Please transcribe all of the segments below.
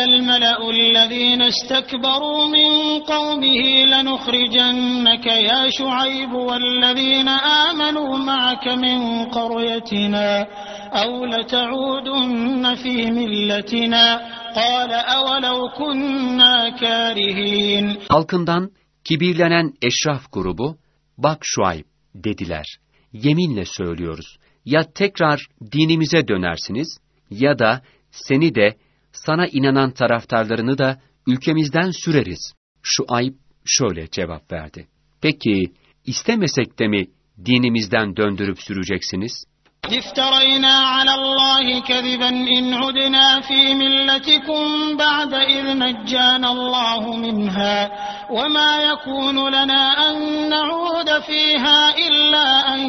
الملأ الذين استكبروا من قومه لنخرجنك يا شعيب والذين آمنوا معك من قريتنا أو لتعودن في ملتنا قال أولو كنا كارهين Halkından kibirlenen eşraf grubu, bak Şuayb dediler. Yeminle söylüyoruz. Ya tekrar dinimize dönersiniz ya da seni de sana inanan taraftarlarını da ülkemizden süreriz. Şuayb şöyle cevap verdi. Peki istemesek de mi dinimizden döndürüp süreceksiniz? افترينا على الله كذبا إن عدنا في ملتكم بعد إذ نجانا الله منها وما يكون لنا أن نعود فيها إلا أن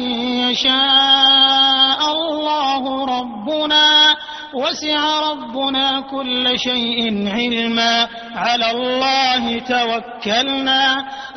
يشاء الله ربنا وسع ربنا كل شيء علما على الله توكلنا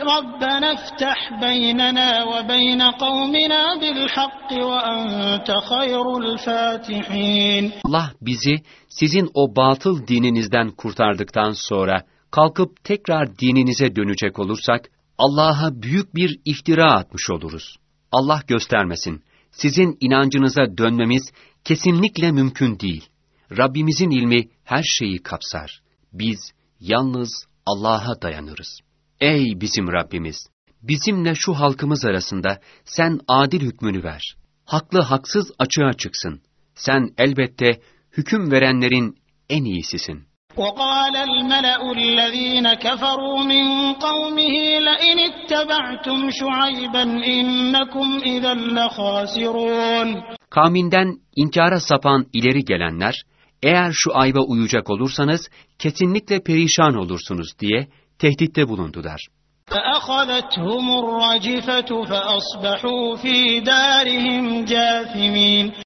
ربنا افتح بيننا وبين قومنا بالحق وأنت خير الفاتحين Allah bizi sizin o batıl dininizden kurtardıktan sonra kalkıp tekrar dininize dönecek olursak Allah'a büyük bir iftira atmış oluruz. Allah göstermesin. Sizin inancınıza dönmemiz kesinlikle mümkün değil. Rabbimizin ilmi her şeyi kapsar. Biz yalnız Allah'a dayanırız. Ey bizim Rabbimiz! Bizimle şu halkımız arasında sen adil hükmünü ver. Haklı haksız açığa çıksın. Sen elbette hüküm verenlerin en iyisisin. وقال الملأ الذين كفروا من قومه لئن اتبعتم شعيبا إنكم إذا لخاسرون Kavminden inkara sapan ileri gelenler, eğer şu ayba uyacak olursanız, kesinlikle perişan olursunuz diye tehditte bulundular.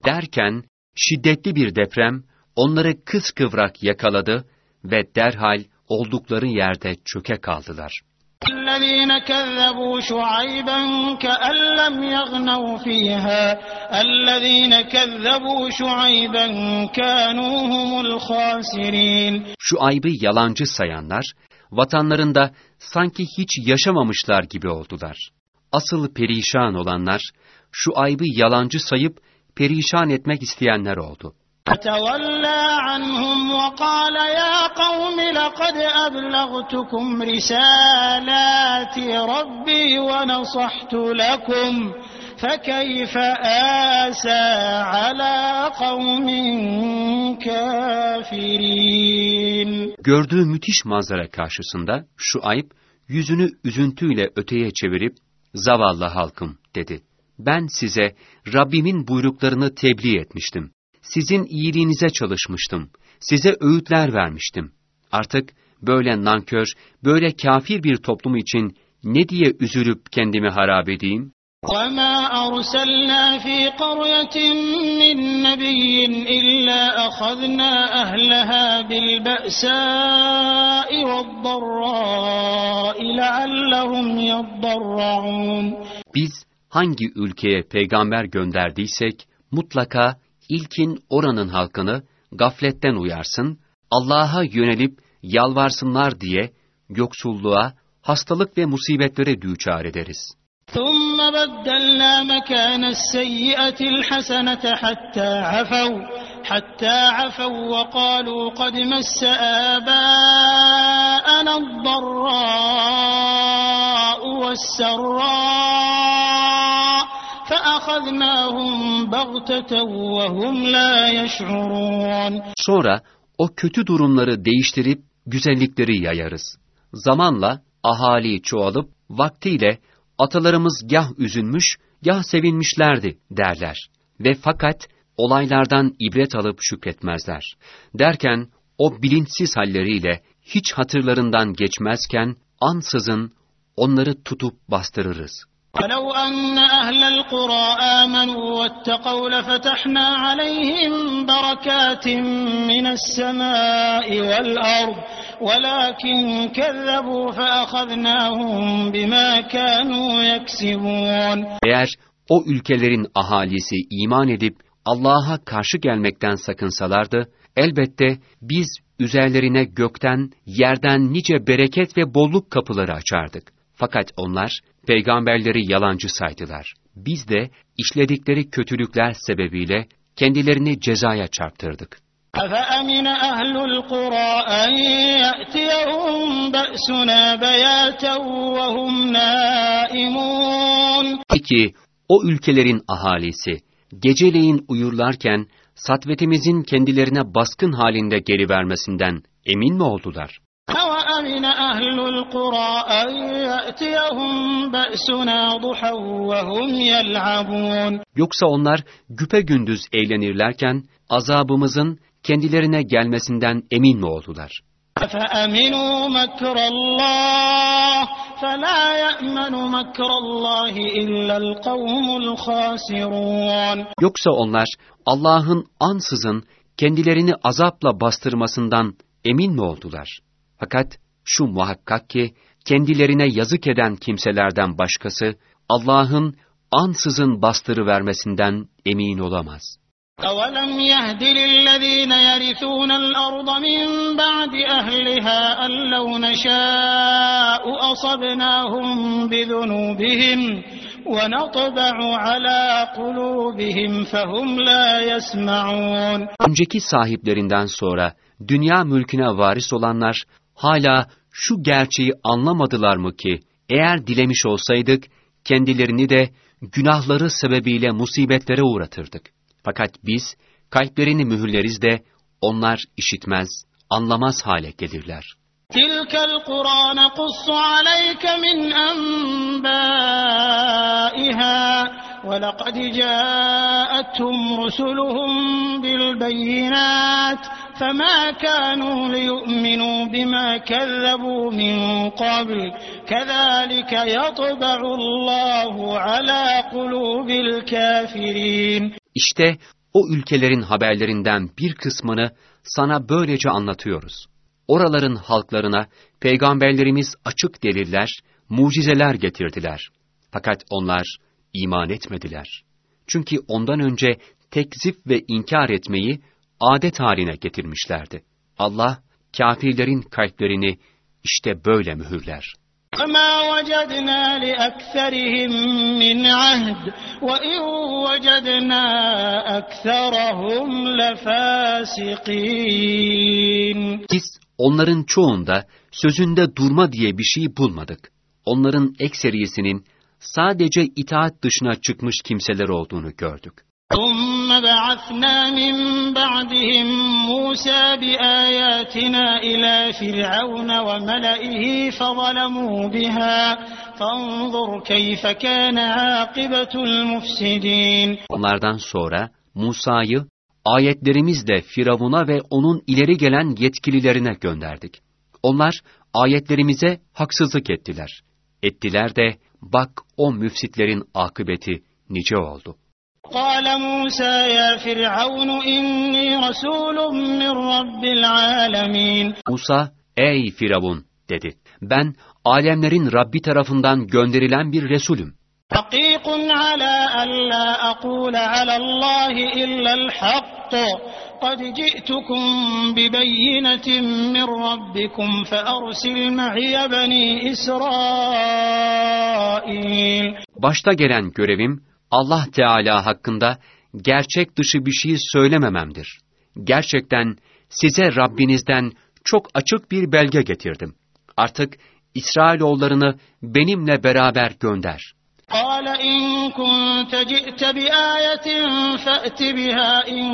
Derken, şiddetli bir deprem, onları kıskıvrak yakaladı ve derhal oldukları yerde çöke kaldılar. الذين كذبوا شعيبا كأن لم يغنوا فيها الذين كذبوا شعيبا كانوا هم الخاسرين Şu aybı yalancı sayanlar, vatanlarında sanki hiç yaşamamışlar gibi oldular. Asıl perişan olanlar, şu aybı yalancı sayıp perişan etmek isteyenler oldu. فتولى عنهم وقال يا قوم لقد أبلغتكم رسالات ربي ونصحت لكم فكيف آسى على قوم كافرين Gördüğü müthiş manzara karşısında şu ayıp yüzünü üzüntüyle öteye çevirip zavallı halkım dedi. Ben size Rabbimin buyruklarını tebliğ etmiştim. Sizin iyiliğinize çalışmıştım. Size öğütler vermiştim. Artık böyle nankör, böyle kafir bir toplum için ne diye üzülüp kendimi harap edeyim? وما أرسلنا في قرية من نبي إلا أخذنا أهلها بالبأساء والضراء لعلهم يضرعون Biz hangi ülkeye peygamber gönderdiysek mutlaka ilkin oranın halkını gafletten uyarsın, Allah'a yönelip yalvarsınlar diye yoksulluğa, hastalık ve musibetlere düçar ederiz. ثم بدلنا مكان السيئة الحسنة حتى عفوا حتى عفوا وقالوا قد مس آباءنا الضراء والسراء Sonra o kötü durumları değiştirip güzellikleri yayarız. Zamanla ahali çoğalıp vaktiyle atalarımız gah üzülmüş, gah sevinmişlerdi derler. Ve fakat olaylardan ibret alıp şükretmezler. Derken o bilinçsiz halleriyle hiç hatırlarından geçmezken ansızın onları tutup bastırırız. ولو أن أهل القرى آمنوا واتقوا لفتحنا عليهم بركات من السماء والأرض ولكن كذبوا فأخذناهم بما كانوا يكسبون Eğer o ülkelerin ahalisi iman edip Allah'a karşı gelmekten sakınsalardı, elbette biz üzerlerine gökten, yerden nice bereket ve bolluk kapıları açardık. Fakat onlar peygamberleri yalancı saydılar. Biz de işledikleri kötülükler sebebiyle kendilerini cezaya çarptırdık. أفأمن أهل القرى أن يأتيهم بأسنا بياتا وهم نائمون Peki o ülkelerin ahalisi geceleyin uyurlarken satvetimizin kendilerine baskın halinde geri vermesinden emin mi oldular? أوأمن أهل القرى أن يأتيهم بأسنا ضحى وهم يلعبون Yoksa onlar güpe gündüz eğlenirlerken azabımızın kendilerine gelmesinden emin mi oldular? أفأمنوا مكر الله فلا يأمن مكر الله إلا القوم الخاسرون Yoksa onlar Allah'ın ansızın kendilerini azapla bastırmasından emin mi oldular? Fakat şu muhakkak ki kendilerine yazık eden kimselerden başkası Allah'ın ansızın bastırı vermesinden emin olamaz. أولم يهد للذين يرثون الأرض من بعد أهلها أن لو نشاء أصبناهم بذنوبهم ونطبع على قلوبهم فهم لا يسمعون Önceki sahiplerinden sonra dünya mülküne varis olanlar hala şu gerçeği anlamadılar mı ki eğer dilemiş olsaydık kendilerini de günahları sebebiyle musibetlere uğratırdık. Fakat biz kalplerini mühürleriz de onlar işitmez, anlamaz hale gelirler. تلك القرى نقص عليك من أنبائها ولقد جاءتهم رسلهم بالبينات فما كانوا ليؤمنوا بما كذبوا من قبل كذلك يطبع الله على قلوب الكافرين İşte o ülkelerin haberlerinden bir kısmını sana böylece anlatıyoruz. Oraların halklarına peygamberlerimiz açık deliller, mucizeler getirdiler. Fakat onlar iman etmediler. Çünkü ondan önce tekzip ve inkar etmeyi adet haline getirmişlerdi. Allah kafirlerin kalplerini işte böyle mühürler. وما وجدنا لأكثرهم من عهد وإن وجدنا أكثرهم لفاسقين Biz onların çoğunda sözünde durma diye bir şey bulmadık. Onların ekseriyesinin sadece itaat dışına çıkmış kimseler olduğunu gördük. ثم بعثنا من بعدهم موسى بآياتنا إلى فرعون وملئه فظلموا بها فانظر كيف كان عاقبة المفسدين Onlardan sonra Musa'yı ayetlerimizle Firavun'a ve onun ileri gelen yetkililerine gönderdik. Onlar ayetlerimize haksızlık ettiler. Ettiler de bak o müfsitlerin akıbeti nice oldu. قال موسى يا فرعون إني رسول من رب العالمين Musa, ey Firavun dedi. Ben alemlerin Rabbi tarafından gönderilen bir Resulüm. حقيق على ألا أقول على الله إلا الحق قد جئتكم ببينة من ربكم فأرسل معي بني إسرائيل Başta gelen görevim Allah Teala hakkında gerçek dışı bir şey söylemememdir. Gerçekten size Rabbinizden çok açık bir belge getirdim. Artık İsrailoğullarını benimle beraber gönder. قال إن كنت جئت بآية فأت بها إن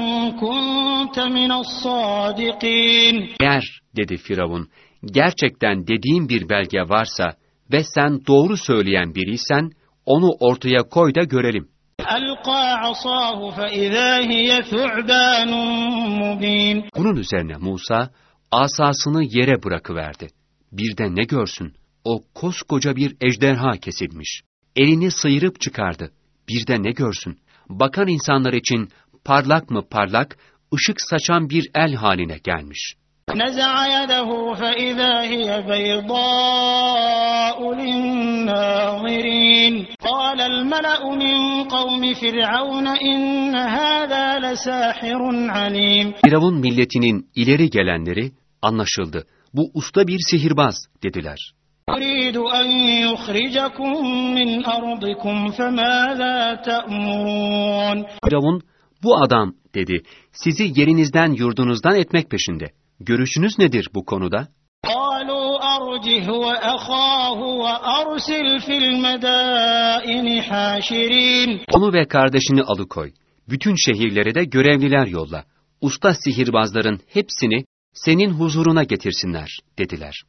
كنت من الصادقين Eğer, dedi Firavun, gerçekten dediğim bir belge varsa ve sen doğru söyleyen biriysen, onu ortaya koy da görelim. Bunun üzerine Musa asasını yere bırakıverdi. Birde ne görsün, o koskoca bir ejderha kesilmiş. Elini sıyırıp çıkardı. Birde ne görsün, bakan insanlar için parlak mı parlak, ışık saçan bir el haline gelmiş.'' نزع يده فإذا هي بيضاء للناظرين قال الملأ من قوم فرعون إن هذا لساحر عليم Firavun milletinin ileri gelenleri, Anlaşıldı. Bu usta bir sihirbaz dediler. يريد أن يخرجكم من أرضكم فماذا تأمرون Firavun, bu adam dedi, sizi yerinizden yurdunuzdan etmek peşinde. Görüşünüz nedir bu konuda? قالوا أرجه وأخاه وأرسل في المدائن حاشرين Onu ve kardeşini alıkoy. Bütün şehirlere de görevliler yolla. Usta sihirbazların hepsini senin huzuruna getirsinler, dediler.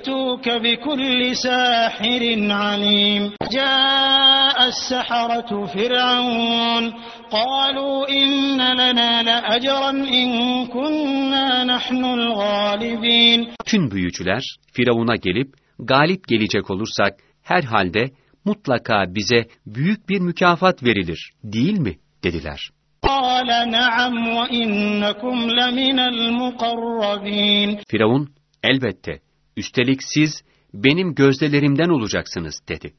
يأتوك بكل ساحر عليم جاء السحرة فرعون قالوا إن لنا لأجرا إن كنا نحن الغالبين Tüm büyücüler Firavun'a gelip galip gelecek olursak herhalde mutlaka bize büyük bir mükafat verilir, değil mi? dediler. قال نعم وإنكم لمن المقربين Firavun, elbette, Üstelik siz benim gözdelerimden olacaksınız dedi.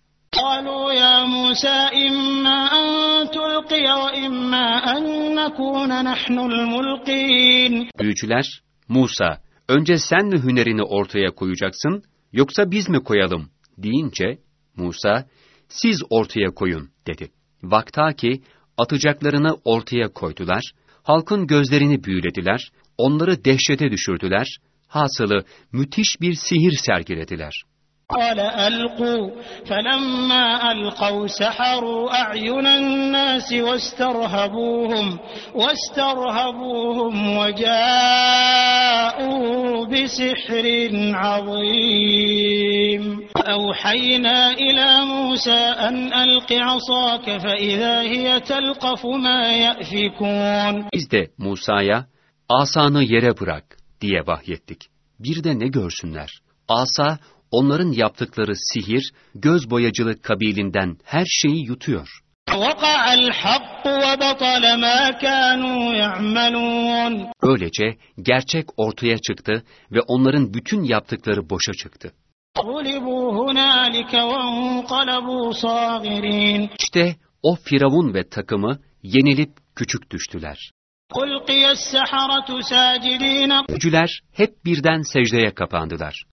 Büyücüler, Musa, önce sen mi hünerini ortaya koyacaksın, yoksa biz mi koyalım? deyince, Musa, siz ortaya koyun, dedi. Vakta ki, atacaklarını ortaya koydular, halkın gözlerini büyülediler, onları dehşete düşürdüler hasılı müthiş bir sihir sergilediler. قال ألقوا فلما ألقوا سحروا أعين الناس واسترهبوهم واسترهبوهم وجاءوا بسحر عظيم أوحينا إلى موسى أن ألق عصاك فإذا هي تلقف ما يأفكون de Musa'ya, asanı yere bırak diye vahyettik. Bir de ne görsünler? Asa, onların yaptıkları sihir, göz boyacılık kabilinden her şeyi yutuyor. Böylece gerçek ortaya çıktı ve onların bütün yaptıkları boşa çıktı. İşte o Firavun ve takımı yenilip küçük düştüler. Öcüler hep birden secdeye kapandılar.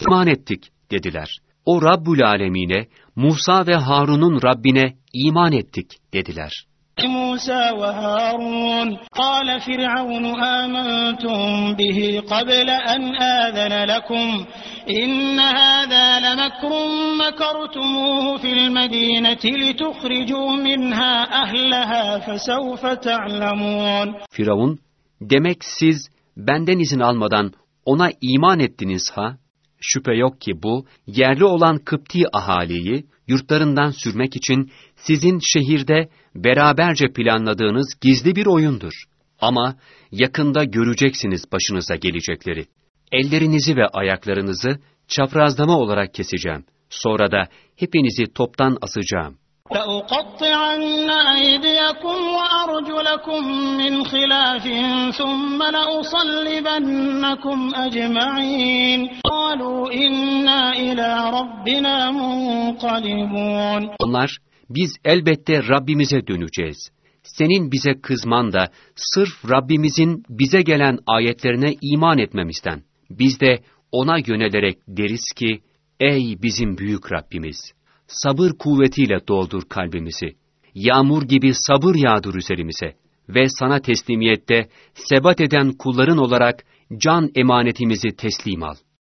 İman ettik dediler. O Rabbül Alemine, Musa ve Harun'un Rabbine iman ettik dediler. موسى وهارون قال فرعون آمنتم به قبل أن آذن لكم إن هذا لمكر مكرتموه في المدينة لتخرجوا منها أهلها فسوف تعلمون Firavun, demek siz benden izin almadan ona iman ettiniz ha? Şüphe yok ki bu, yerli olan Kıpti ahaliyi yurtlarından sürmek için sizin şehirde beraberce planladığınız gizli bir oyundur. Ama yakında göreceksiniz başınıza gelecekleri. Ellerinizi ve ayaklarınızı çaprazlama olarak keseceğim. Sonra da hepinizi toptan asacağım. لأقطعن أيديكم وأرجلكم من خلاف ثم لأصلبنكم أجمعين قالوا إنا إلى ربنا منقلبون Onlar, biz elbette Rabbimize döneceğiz. Senin bize kızman da sırf Rabbimizin bize gelen ayetlerine iman etmemizden. Biz de ona yönelerek deriz ki, Ey bizim büyük Rabbimiz! Sabır kuvvetiyle doldur kalbimizi. Yağmur gibi sabır yağdır üzerimize. Ve sana teslimiyette sebat eden kulların olarak can emanetimizi teslim al.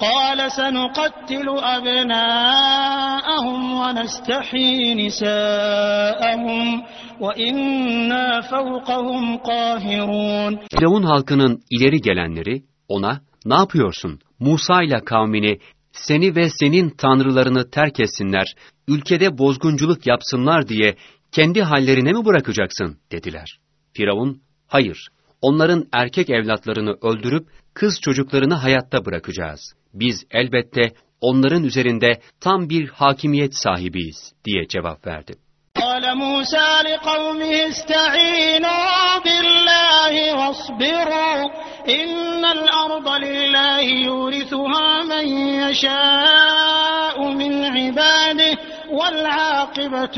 قال سنقتل أبناءهم ونستحيي نساءهم وإنا فوقهم قاهرون Firavun halkının ileri gelenleri ona, ne yapıyorsun? Musa ile kavmini, seni ve senin tanrılarını terk etsinler, ülkede bozgunculuk yapsınlar diye kendi hallerine mi bırakacaksın? dediler. Firavun, hayır, onların erkek evlatlarını öldürüp kız çocuklarını hayatta bırakacağız. Biz elbette onların üzerinde tam bir hakimiyet sahibiyiz diye cevap verdi. قال موسى لقومه استعينوا بالله واصبروا إن الأرض لله يورثها من يشاء من عباده والعاقبة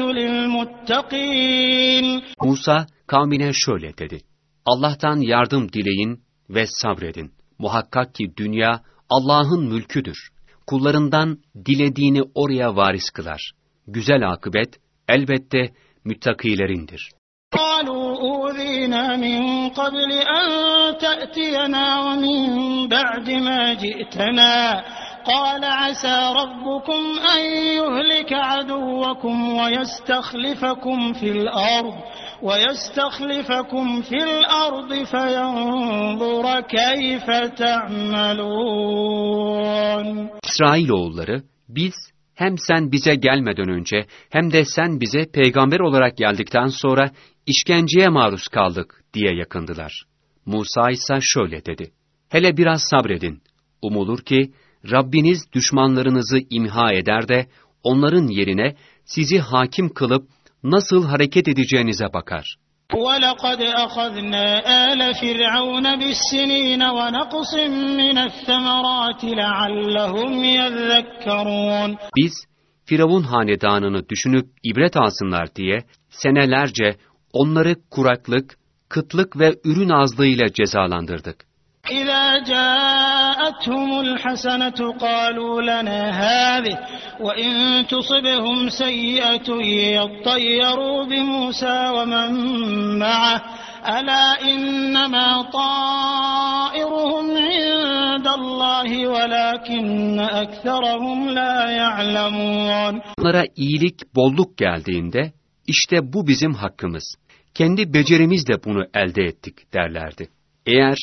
للمتقين Musa kavmine şöyle dedi. Allah'tan yardım dileyin ve sabredin. Muhakkak ki dünya Allah'ın mülküdür. Kullarından dilediğini oraya varis kılar. Güzel akıbet elbette müttakilerindir. قالوا أوذينا من قبل أن تأتينا ومن بعد ما جئتنا قال عسى ربكم أن يهلك عدوكم ويستخلفكم في الأرض ويستخلفكم في الأرض فينظر كيف تعملون İsrailoğulları biz hem sen bize gelmeden önce hem de sen bize peygamber olarak geldikten sonra işkenceye maruz kaldık diye yakındılar. Musa ise şöyle dedi. Hele biraz sabredin. Umulur ki Rabbiniz düşmanlarınızı imha eder de onların yerine sizi hakim kılıp nasıl hareket edeceğinize bakar. ولقد أخذنا آل فرعون بالسنين ونقص من الثمرات لعلهم يذكرون Biz Firavun hanedanını düşünüp ibret alsınlar diye senelerce onları kuraklık, kıtlık ve ürün azlığıyla cezalandırdık. إذا جاءتهم الحسنة قالوا لنا هذه وإن تصبهم سيئة يطيروا بموسى ومن معه ألا إنما طائرهم عند الله ولكن أكثرهم لا يعلمون Onlara iyilik, bolluk geldiğinde işte bu bizim hakkımız. Kendi becerimizle bunu elde ettik derlerdi. Eğer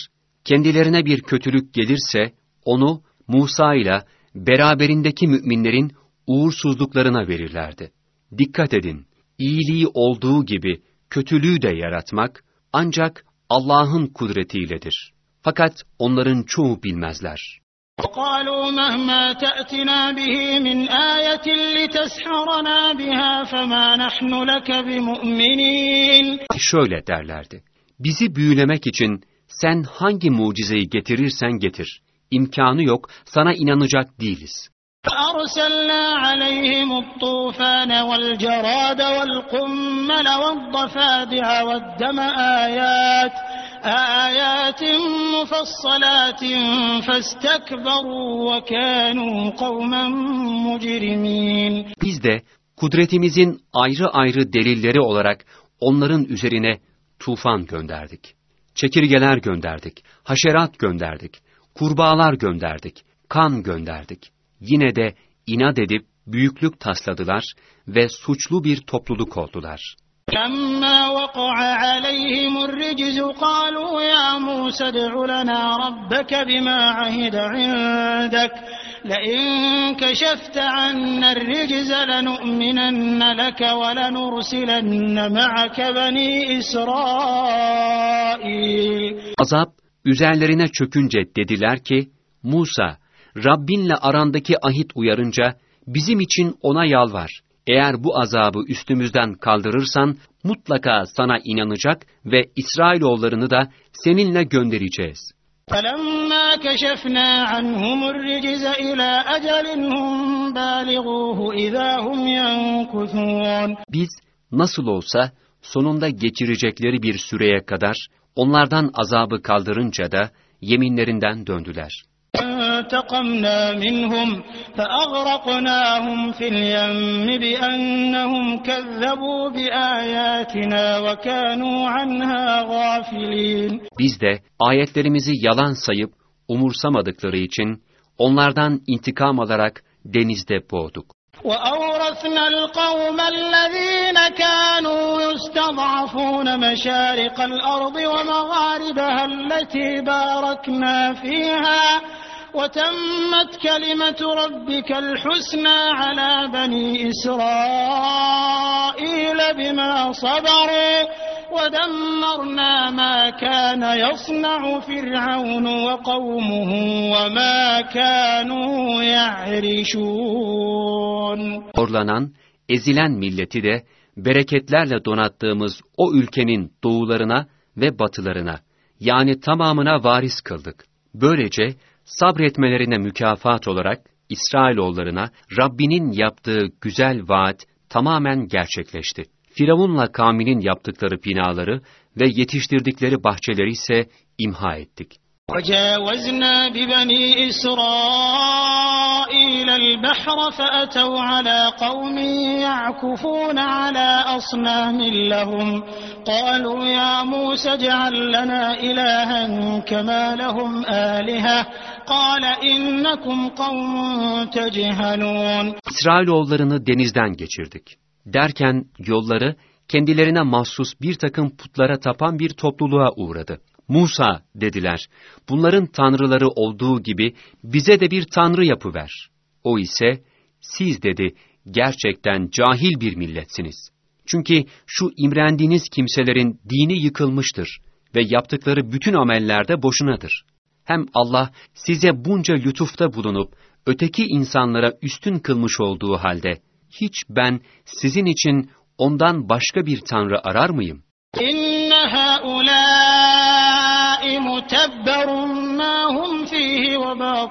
kendilerine bir kötülük gelirse onu Musa ile beraberindeki müminlerin uğursuzluklarına verirlerdi. Dikkat edin, iyiliği olduğu gibi kötülüğü de yaratmak ancak Allah'ın kudretiyledir. Fakat onların çoğu bilmezler. وقالوا مهما تأتنا به من آية لتسحرنا بها فما نحن لك بمؤمنين Şöyle derlerdi. Bizi büyülemek için sen hangi mucizeyi getirirsen getir. İmkanı yok, sana inanacak değiliz. فأرسلنا عليهم الطوفان والجراد والقمل والضفادع والدم آيات آيات مفصلات فاستكبروا وكانوا قوما مجرمين Biz de kudretimizin ayrı ayrı delilleri olarak onların üzerine tufan gönderdik. Çekirgeler gönderdik, haşerat gönderdik, kurbağalar gönderdik, kan gönderdik. Yine de inat edip büyüklük tasladılar ve suçlu bir topluluk oldular. لما وقع عليهم الرجز قالوا يا موسى ادع لنا ربك بما عهد عندك لئن كشفت عنا الرجز لنؤمنن لك ولنرسلن معك بني إسرائيل Azap üzerlerine çökünce dediler ki, Musa, Rabbinle arandaki ahit uyarınca bizim için ona yalvar. Eğer bu azabı üstümüzden kaldırırsan mutlaka sana inanacak ve İsrailoğullarını da seninle göndereceğiz. فلما كشفنا عنهم الرجز إلى أجل هم بالغوه إذا هم ينكثون Biz nasıl olsa sonunda geçirecekleri bir süreye kadar onlardan azabı kaldırınca da yeminlerinden döndüler. فانتقمنا منهم فأغرقناهم في اليم بأنهم كذبوا بآياتنا وكانوا عنها غافلين Biz de ayetlerimizi yalan sayıp umursamadıkları için onlardan intikam alarak denizde boğduk. وأورثنا القوم الذين كانوا يستضعفون مشارق الأرض ومغاربها التي باركنا فيها وتمت كلمة ربك الحسنى على بني إسرائيل بما صبروا ودمرنا ما كان يصنع فرعون وقومه وما كانوا يعرشون Horlanan, ezilen milleti de bereketlerle donattığımız o ülkenin doğularına ve batılarına, yani tamamına varis kıldık. Böylece sabretmelerine mükafat olarak İsrailoğullarına Rabbinin yaptığı güzel vaat tamamen gerçekleşti. Firavunla kavminin yaptıkları binaları ve yetiştirdikleri bahçeleri ise imha ettik. وجاوزنا ببني إسرائيل البحر فأتوا على قوم يعكفون على أصنام لهم قالوا يا موسى اجعل لنا إلها كما لهم آلهة قال إنكم قوم تجهلون İsrailoğullarını denizden geçirdik. Derken yolları kendilerine mahsus bir takım putlara tapan bir topluluğa uğradı. Musa dediler, bunların tanrıları olduğu gibi bize de bir tanrı yapıver. O ise, siz dedi, gerçekten cahil bir milletsiniz. Çünkü şu imrendiğiniz kimselerin dini yıkılmıştır ve yaptıkları bütün amellerde boşunadır. Hem Allah size bunca lütufta bulunup, öteki insanlara üstün kılmış olduğu halde, hiç ben sizin için ondan başka bir tanrı arar mıyım? إن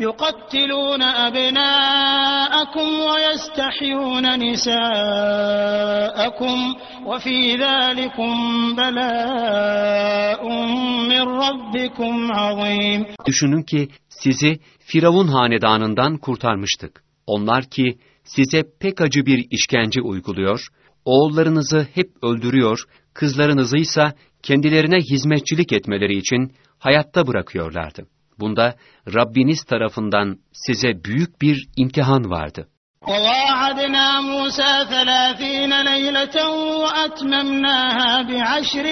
يقتلون أبناءكم ويستحيون نساءكم وفي ذلكم بلاء من ربكم عظيم Düşünün ki sizi Firavun hanedanından kurtarmıştık. Onlar ki size pek acı bir işkence uyguluyor, oğullarınızı hep öldürüyor, kızlarınızı ise kendilerine hizmetçilik etmeleri için hayatta bırakıyorlardı. Bunda Rabbiniz tarafından size büyük bir imtihan vardı. وواعدنا موسى ثلاثين ليلة وأتممناها بعشر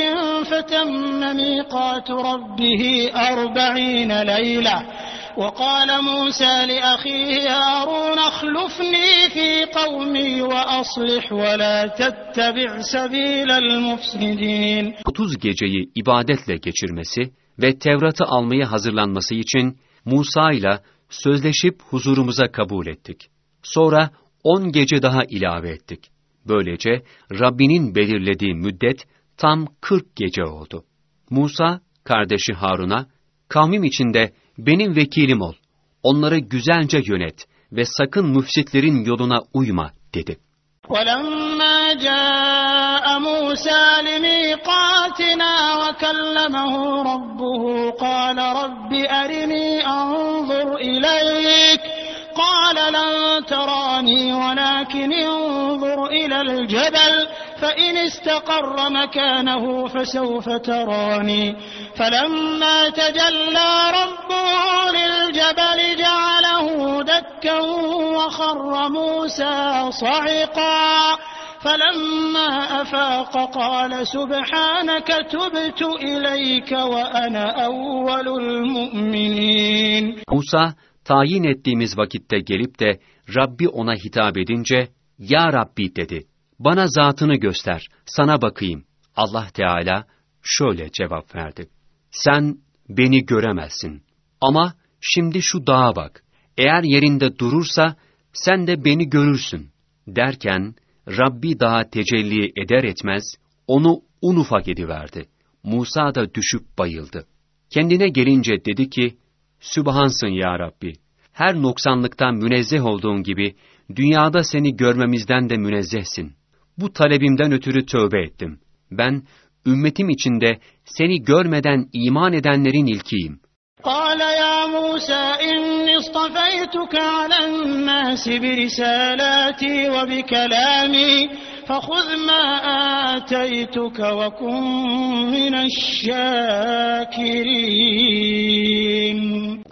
فتم ميقات ربه أربعين ليلة وقال موسى لأخيه هارون اخلفني في قومي وأصلح ولا تتبع سبيل المفسدين 30 geceyi ibadetle geçirmesi ve Tevrat'ı almaya hazırlanması için Musa ile sözleşip huzurumuza kabul ettik. Sonra 10 gece daha ilave ettik. Böylece Rabbinin belirlediği müddet tam 40 gece oldu. Musa kardeşi Harun'a, kavmim içinde benim vekilim ol, onları güzelce yönet ve sakın müfsitlerin yoluna uyma dedi. ولما جاء موسى لميقاتنا وكلمه ربه قال رب أرني أنظر إليك قال لن تراني ولكن انظر إلى الجبل فإن استقر مكانه فسوف تراني. فلما تجلى ربه للجبل جعله دكا وخر موسى صعقا. فلما أفاق قال سبحانك تبت إليك وأنا أول المؤمنين. Musa, tayin ettiğimiz vakitte gelip de Rabbi ona hitap edince, Ya Rabbi dedi, bana zatını göster, sana bakayım. Allah Teala şöyle cevap verdi. Sen beni göremezsin. Ama şimdi şu dağa bak. Eğer yerinde durursa sen de beni görürsün. Derken Rabbi dağa tecelli eder etmez onu un ufak ediverdi. Musa da düşüp bayıldı. Kendine gelince dedi ki, Sübhansın ya Rabbi. Her noksanlıktan münezzeh olduğun gibi, dünyada seni görmemizden de münezzehsin Bu talebimden ötürü tövbe ettim. Ben, ümmetim içinde seni görmeden iman edenlerin ilkiyim. قال يا موسى إني اصطفيتك على الناس برسالاتي وبكلامي فخذ ما آتيتك وكن من الشاكرين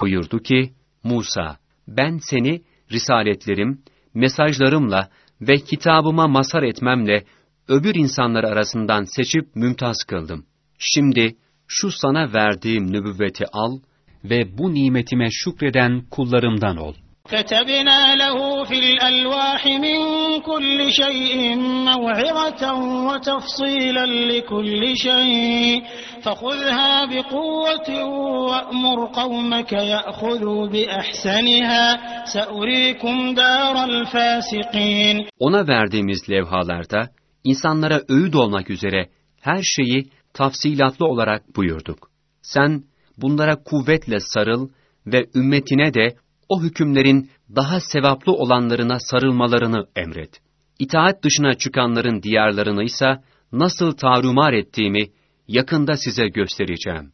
Buyurdu ki, Musa, ben seni risaletlerim, mesajlarımla ve kitabıma mazhar etmemle öbür insanlar arasından seçip mümtaz kıldım. Şimdi şu sana verdiğim nübüvveti al ve bu nimetime şükreden kullarımdan ol. كتبنا له في الألواح من كل شيء موعظة وتفصيلا لكل شيء فخذها بقوة وأمر قومك يأخذوا بأحسنها سأريكم دار الفاسقين Ona verdiğimiz levhalarda insanlara öğüt olmak üzere her şeyi tafsilatlı olarak buyurduk. Sen bunlara kuvvetle sarıl ve ümmetine de o hükümlerin daha sevaplı olanlarına sarılmalarını emret. İtaat dışına çıkanların diyarlarını ise nasıl tarumar ettiğimi yakında size göstereceğim.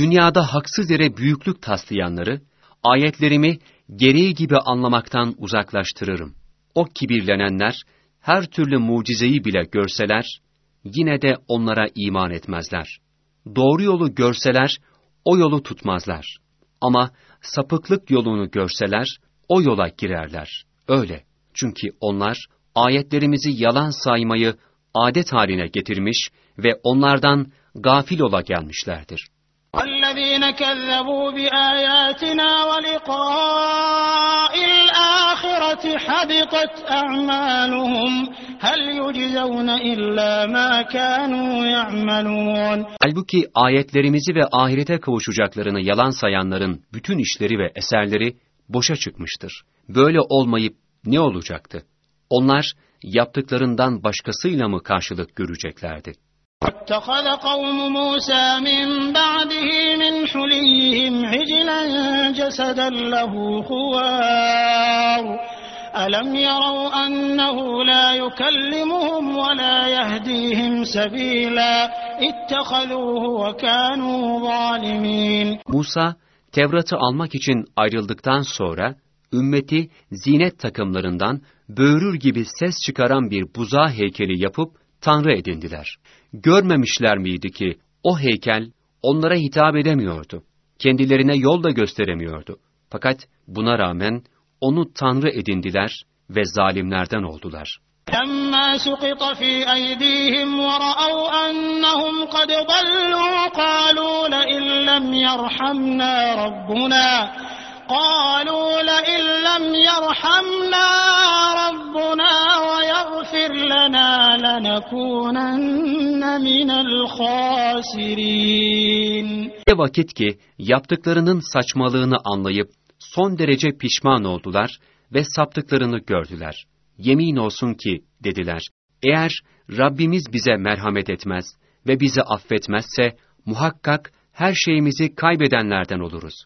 Dünyada haksız yere büyüklük taslayanları, ayetlerimi gereği gibi anlamaktan uzaklaştırırım. O kibirlenenler, her türlü mucizeyi bile görseler, yine de onlara iman etmezler. Doğru yolu görseler, o yolu tutmazlar. Ama sapıklık yolunu görseler, o yola girerler. Öyle. Çünkü onlar, ayetlerimizi yalan saymayı adet haline getirmiş ve onlardan gafil ola gelmişlerdir. الذين كذبوا بآياتنا ولقاء الآخرة حبطت أعمالهم هل يجزون إلا ما كانوا يعملون Halbuki ayetlerimizi ve ahirete kavuşacaklarını yalan sayanların bütün işleri ve eserleri boşa çıkmıştır. Böyle olmayıp ne olacaktı? Onlar yaptıklarından başkasıyla mı karşılık göreceklerdi? واتخذ قوم موسى من بعده من حليهم عجلا جسدا له خوار ألم يروا أنه لا يكلمهم ولا يهديهم سبيلا اتخذوه وكانوا ظالمين Musa, Tevrat'ı almak için ayrıldıktan sonra, ümmeti zinet takımlarından böğürür gibi ses çıkaran bir buza heykeli yapıp tanrı edindiler. Görmemişler miydi ki o heykel onlara hitap edemiyordu. Kendilerine yol da gösteremiyordu. Fakat buna rağmen onu tanrı edindiler ve zalimlerden oldular. لما سقط في أيديهم ورأوا أنهم قد ضلوا قالوا لئن لم يرحمنا ربنا قالوا لئن لم يرحمنا ربنا ويغفر لنا لنكونن من الخاسرين Ne vakit ki yaptıklarının saçmalığını anlayıp son derece pişman oldular ve saptıklarını gördüler. Yemin olsun ki dediler, eğer Rabbimiz bize merhamet etmez ve bizi affetmezse muhakkak her şeyimizi kaybedenlerden oluruz.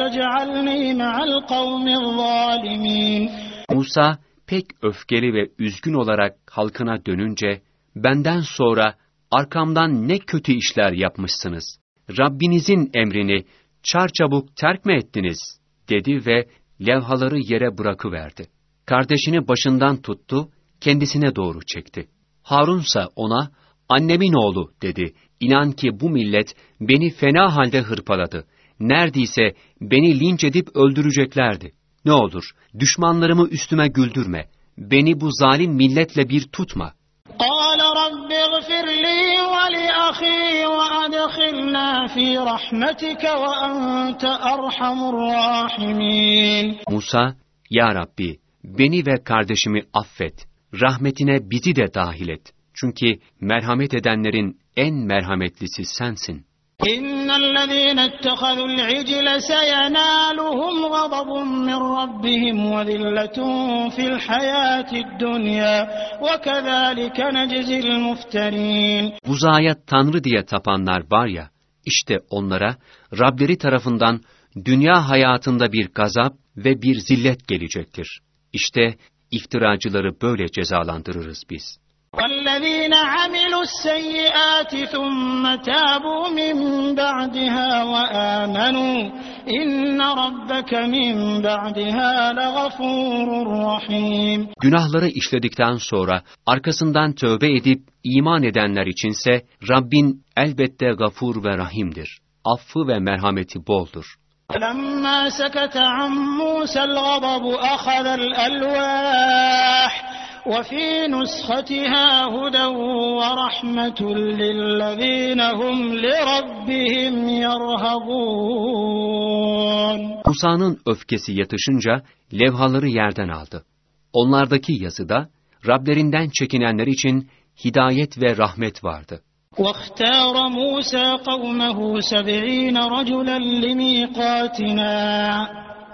تجعلني مع القوم الظالمين Musa pek öfkeli ve üzgün olarak halkına dönünce, benden sonra arkamdan ne kötü işler yapmışsınız. Rabbinizin emrini çarçabuk terk mi ettiniz? dedi ve levhaları yere bırakıverdi. Kardeşini başından tuttu, kendisine doğru çekti. Harunsa ona, annemin oğlu dedi. İnan ki bu millet beni fena halde hırpaladı. Neredeyse beni linç edip öldüreceklerdi. Ne olur, düşmanlarımı üstüme güldürme. Beni bu zalim milletle bir tutma. قال رب اغفر لي ولأخي وأدخلنا في رحمتك وأنت أرحم الراحمين Musa, Ya Rabbi, beni ve kardeşimi affet, rahmetine bizi de dahil et. Çünkü merhamet edenlerin en merhametlisi sensin. إن الذين اتخذوا العجل سينالهم غضب من ربهم وذلة في الحياة الدنيا وكذلك نجزي المفترين Buzaya tanrı diye tapanlar var ya, işte onlara Rableri tarafından dünya hayatında bir gazap ve bir zillet gelecektir. İşte iftiracıları böyle cezalandırırız biz. والذين عملوا السيئات ثم تابوا من بعدها وآمنوا إن ربك من بعدها لغفور رحيم Günahları işledikten sonra arkasından tövbe edip iman edenler içinse Rabbin elbette gafur ve rahimdir. Affı ve merhameti boldur. فلما سكت عن موسى الغضب أخذ الألواح وفي نسختها هدى ورحمة للذين هم لربهم يرهبون Musa'nın öfkesi yatışınca levhaları yerden aldı. Onlardaki yazıda Rablerinden çekinenler için hidayet ve rahmet vardı. واختار موسى قومه سبعين رجلا لميقاتنا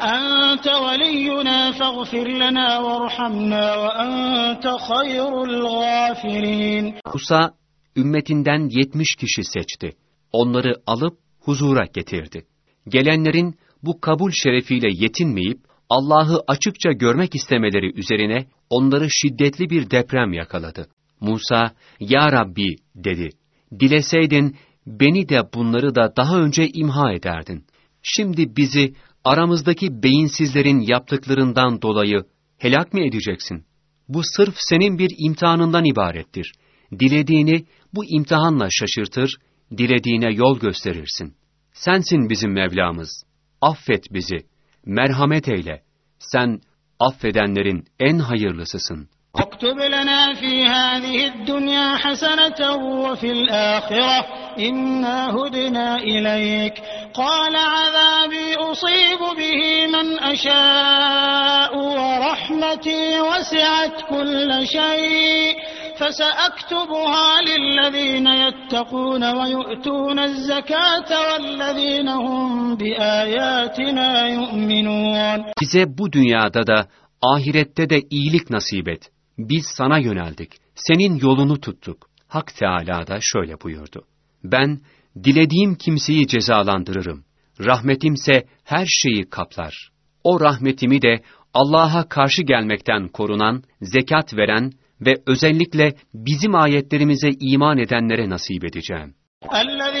أنت ولينا فاغفر لنا وارحمنا وأنت خير الغافرين Musa, ümmetinden yetmiş kişi seçti. Onları alıp huzura getirdi. Gelenlerin bu kabul şerefiyle yetinmeyip, Allah'ı açıkça görmek istemeleri üzerine onları şiddetli bir deprem yakaladı. Musa, Ya Rabbi dedi, dileseydin beni de bunları da daha önce imha ederdin. Şimdi bizi aramızdaki beyinsizlerin yaptıklarından dolayı helak mı edeceksin? Bu sırf senin bir imtihanından ibarettir. Dilediğini bu imtihanla şaşırtır, dilediğine yol gösterirsin. Sensin bizim Mevlamız. Affet bizi, merhamet eyle. Sen affedenlerin en hayırlısısın. واكتب لنا في هذه الدنيا حسنة وفي الآخرة إنا هدنا إليك. قال عذابي أصيب به من أشاء ورحمتي وسعت كل شيء. فسأكتبها للذين يتقون ويؤتون الزكاة والذين هم بآياتنا يؤمنون. Bize bu dünyada da ahirette de iyilik nasip et. Biz sana yöneldik. Senin yolunu tuttuk. Hak Teâlâ da şöyle buyurdu. Ben dilediğim kimseyi cezalandırırım. Rahmetimse her şeyi kaplar. O rahmetimi de Allah'a karşı gelmekten korunan, zekat veren ve özellikle bizim ayetlerimize iman edenlere nasip edeceğim.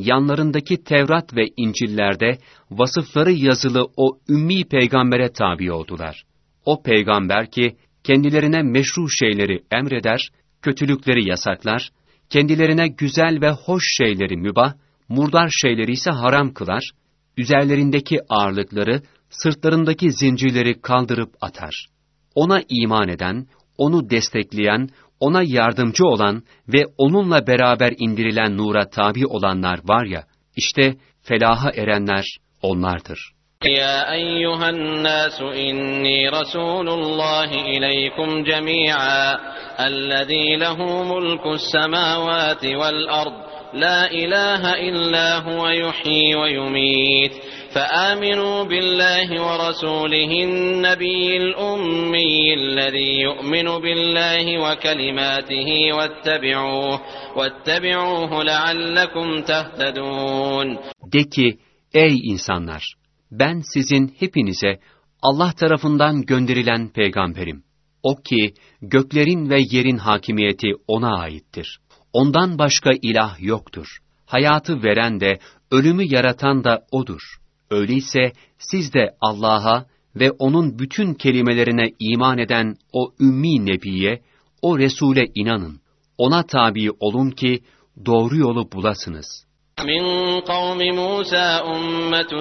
yanlarındaki Tevrat ve İncil'lerde vasıfları yazılı o ümmi peygambere tabi oldular. O peygamber ki kendilerine meşru şeyleri emreder, kötülükleri yasaklar, kendilerine güzel ve hoş şeyleri mübah, murdar şeyleri ise haram kılar, üzerlerindeki ağırlıkları, sırtlarındaki zincirleri kaldırıp atar. Ona iman eden, onu destekleyen, ona yardımcı olan ve onunla beraber indirilen nura tabi olanlar var ya, işte felaha erenler onlardır. يا أيها الناس إني رسول الله إليكم جميعا الذي له ملك السماوات والأرض لا إله إلا هو يحيي ويميت فآمنوا بالله ورسوله النبي الأمي الذي يؤمن بالله وكلماته واتبعوه واتبعوه لعلكم تهتدون De ki, ey insanlar! Ben sizin hepinize Allah tarafından gönderilen peygamberim. O ki, göklerin ve yerin hakimiyeti O'na aittir. Ondan başka ilah yoktur. Hayatı veren de, ölümü yaratan da O'dur. Öyleyse siz de Allah'a ve O'nun bütün kelimelerine iman eden o ümmi nebiye, o Resul'e inanın. Ona tabi olun ki doğru yolu bulasınız. من قوم موسى أمة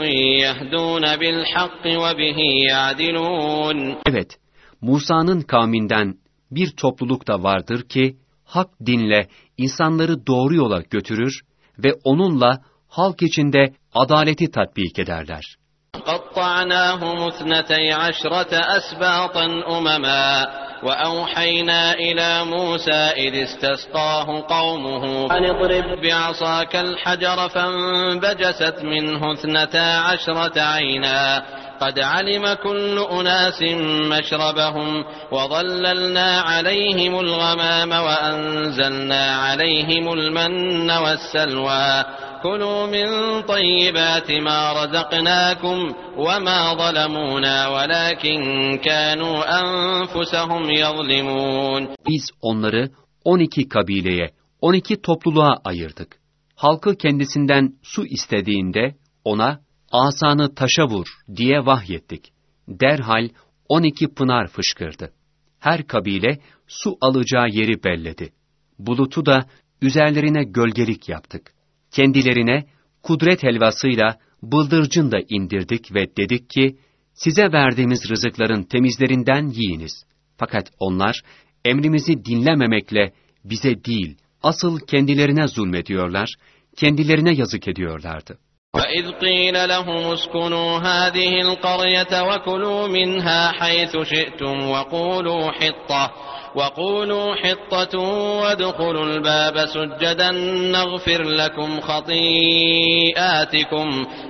يهدون بالحق وبه يعدلون Evet, Musa'nın kavminden bir topluluk da vardır ki, hak dinle insanları doğru yola götürür ve onunla halk içinde adaleti tatbik ederler. قطعناهم اثنتي عشرة أسباطا أمما وأوحينا إلى موسى إذ استسقاه قومه أن اضرب بعصاك الحجر فانبجست منه اثنتا عشرة عينا قد علم كل أناس مشربهم وظللنا عليهم الغمام وأنزلنا عليهم المن والسلوى كلوا من طيبات ما رزقناكم وما ظلمونا ولكن كانوا أنفسهم يظلمون Biz onları 12 kabileye, 12 topluluğa ayırdık. Halkı kendisinden su istediğinde ona asanı taşa vur diye vahyettik. Derhal 12 pınar fışkırdı. Her kabile su alacağı yeri belledi. Bulutu da üzerlerine gölgelik yaptık. Kendilerine kudret helvasıyla bıldırcın da indirdik ve dedik ki, size verdiğimiz rızıkların temizlerinden yiyiniz. Fakat onlar emrimizi dinlememekle bize değil, asıl kendilerine zulmediyorlar, kendilerine yazık ediyorlardı. وإذ قيل لهم اسكنوا هذه القرية وكلوا منها حيث شئتم وقولوا حطة وقولوا حطة وادخلوا الباب سجدا نغفر لكم خطيئاتكم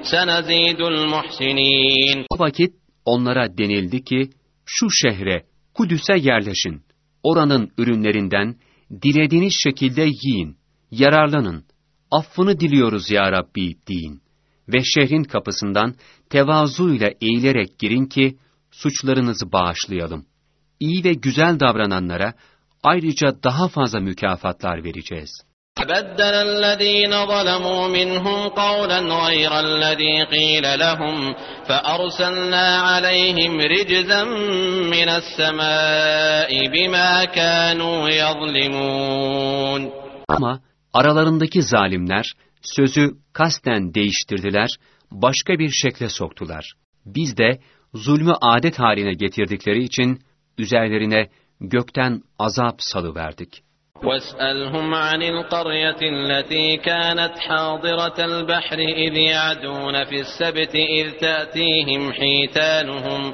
سنزيد المحسنين O vakit onlara denildi ki, şu şehre, Kudüs'e yerleşin. Oranın ürünlerinden dilediğiniz şekilde yiyin, yararlanın. Affını diliyoruz ya Rabbi deyin. Ve şehrin kapısından tevazuyla eğilerek girin ki suçlarınızı bağışlayalım. İyi ve güzel davrananlara ayrıca daha fazla mükafatlar vereceğiz. فبدل الذين ظلموا منهم قولا غير الذي قيل لهم فأرسلنا عليهم رجزا من السماء بما كانوا يظلمون Ama aralarındaki zalimler sözü kasten değiştirdiler, başka bir şekle soktular. Biz de zulmü adet haline getirdikleri için üzerlerine gökten azap salıverdik. واسألهم عن القرية التي كانت حاضرة البحر إذ يعدون في السبت إذ تأتيهم حيتانهم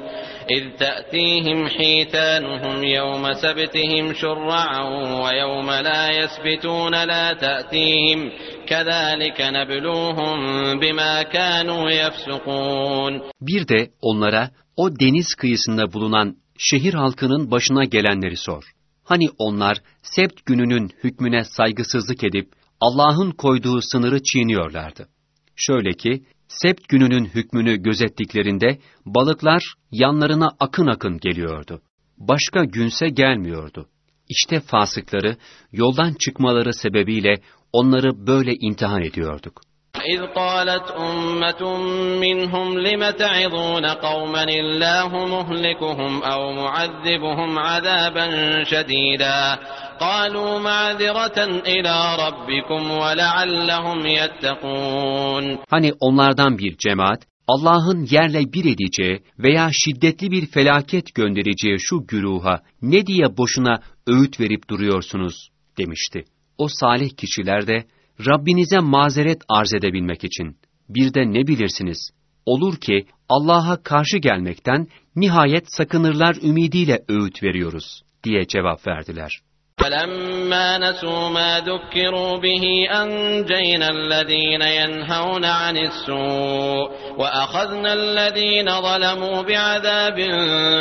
إذ تأتيهم حيتانهم يوم سبتهم شرعا ويوم لا يسبتون لا تأتيهم كذلك نبلوهم بما كانوا يفسقون Bir de onlara o deniz kıyısında bulunan şehir halkının başına gelenleri sor. Hani onlar sebt gününün hükmüne saygısızlık edip Allah'ın koyduğu sınırı çiğniyorlardı. Şöyle ki, sebt gününün hükmünü gözettiklerinde balıklar yanlarına akın akın geliyordu. Başka günse gelmiyordu. İşte fasıkları yoldan çıkmaları sebebiyle onları böyle imtihan ediyorduk. إذ قالت أمة منهم لم تعظون قوما الله مهلكهم أو معذبهم عذابا شديدا قالوا معذرة إلى ربكم ولعلهم يتقون Hani onlardan bir cemaat, Allah'ın yerle bir edeceği veya şiddetli bir felaket göndereceği şu güruha ne diye boşuna öğüt verip duruyorsunuz demişti. O salih kişiler de Rabbinize mazeret arz edebilmek için bir de ne bilirsiniz olur ki Allah'a karşı gelmekten nihayet sakınırlar ümidiyle öğüt veriyoruz diye cevap verdiler. فلما نسوا ما ذكروا به أنجينا الذين ينهون عن السوء وأخذنا الذين ظلموا بعذاب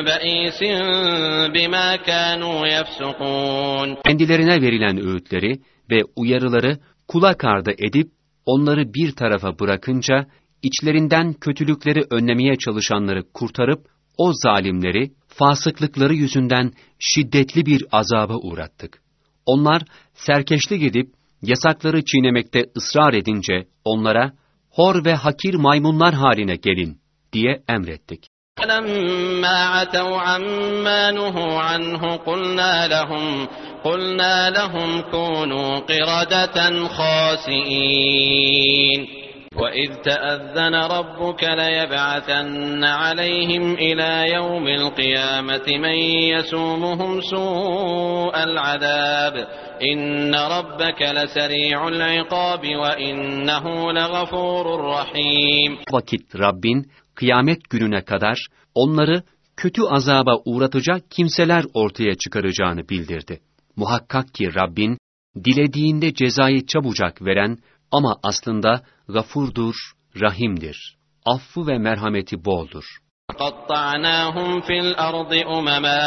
بئيس بما كانوا يفسقون Kendilerine verilen öğütleri ve uyarıları kulak ardı edip onları bir tarafa bırakınca içlerinden kötülükleri önlemeye çalışanları kurtarıp o zalimleri fasıklıkları yüzünden şiddetli bir azaba uğrattık. Onlar serkeşlik edip yasakları çiğnemekte ısrar edince onlara hor ve hakir maymunlar haline gelin diye emrettik. فلما عتوا عما نهوا عنه قلنا لهم قلنا لهم كونوا قردة خاسئين. وإذ تأذن ربك ليبعثن عليهم إلى يوم القيامة من يسومهم سوء العذاب. إن ربك لسريع العقاب وإنه لغفور رحيم. Vakit Rabbin kıyamet gününe kadar onları kötü azaba uğratacak kimseler ortaya çıkaracağını bildirdi. Muhakkak ki Rabbin dilediğinde cezayı çabucak veren ama aslında gafurdur, rahimdir. Affı ve merhameti boldur. قطعناهم في الأرض أمما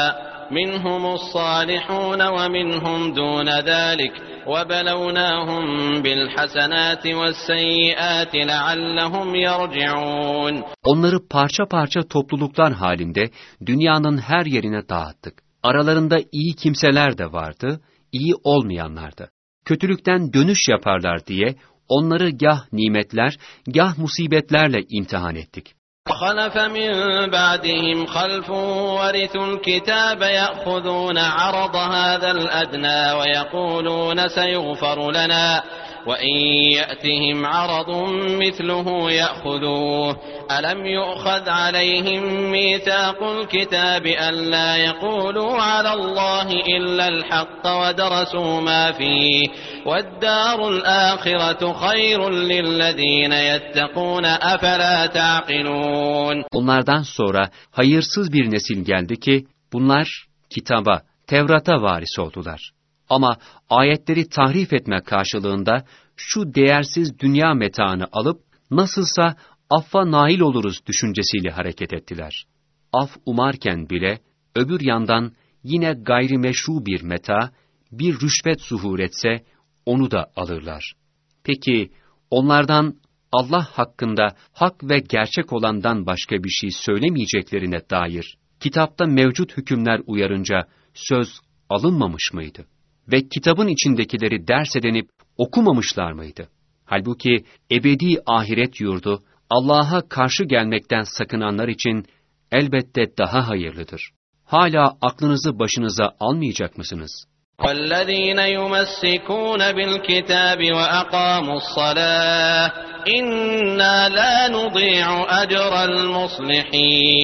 منهم الصالحون ومنهم دون ذلك وبلوناهم بالحسنات والسيئات لعلهم يرجعون Onları parça parça topluluklar halinde dünyanın her yerine dağıttık. Aralarında iyi kimseler de vardı, iyi olmayanlar da. Kötülükten dönüş yaparlar diye onları gah nimetler, gah musibetlerle imtihan ettik. وخلف من بعدهم خلف ورثوا الكتاب يأخذون عرض هذا الأدنى ويقولون سيغفر لنا وإن يأتهم عرض مثله يأخذوه. ألم يؤخذ عليهم ميثاق الكتاب ألا يقولوا على الله إلا الحق ودرسوا ما فيه؟ والدار الآخرة خير للذين يتقون أفلا تعقلون؟ Onlardan sonra hayırsız bir nesil geldi ki bunlar kitaba, Tevrat'a varis oldular. Ama ayetleri tahrif etme karşılığında şu değersiz dünya metaını alıp nasılsa affa nail oluruz düşüncesiyle hareket ettiler. Af umarken bile öbür yandan yine gayrimeşru bir meta, bir rüşvet zuhur etse onu da alırlar. Peki onlardan Allah hakkında hak ve gerçek olandan başka bir şey söylemeyeceklerine dair kitapta mevcut hükümler uyarınca söz alınmamış mıydı? Ve kitabın içindekileri ders edinip okumamışlar mıydı? Halbuki ebedi ahiret yurdu Allah'a karşı gelmekten sakınanlar için elbette daha hayırlıdır. Hala aklınızı başınıza almayacak mısınız? والذين يمسكون بالكتاب وأقاموا الصلاة إنا لا نضيع أجر المصلحين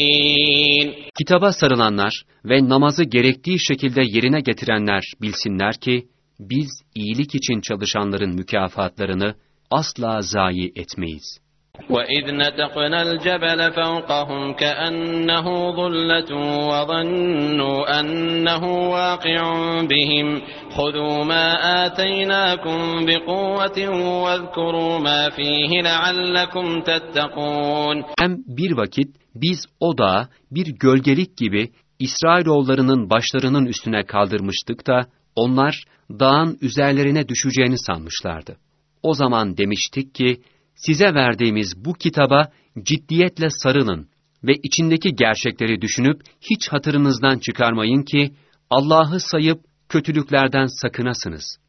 Kitaba sarılanlar ve namazı gerektiği şekilde yerine getirenler bilsinler ki, biz iyilik için çalışanların mükafatlarını asla zayi etmeyiz. وإذ نتقنا الجبل فوقهم كأنه ظلة وظنوا أنه واقع بهم خذوا ما آتيناكم بقوة واذكروا ما فيه لعلكم تتقون Hem bir vakit biz o dağı bir gölgelik gibi İsrailoğullarının başlarının üstüne kaldırmıştık da onlar dağın üzerlerine düşeceğini sanmışlardı. O zaman demiştik ki size verdiğimiz bu kitaba ciddiyetle sarılın ve içindeki gerçekleri düşünüp hiç hatırınızdan çıkarmayın ki Allah'ı sayıp kötülüklerden sakınasınız.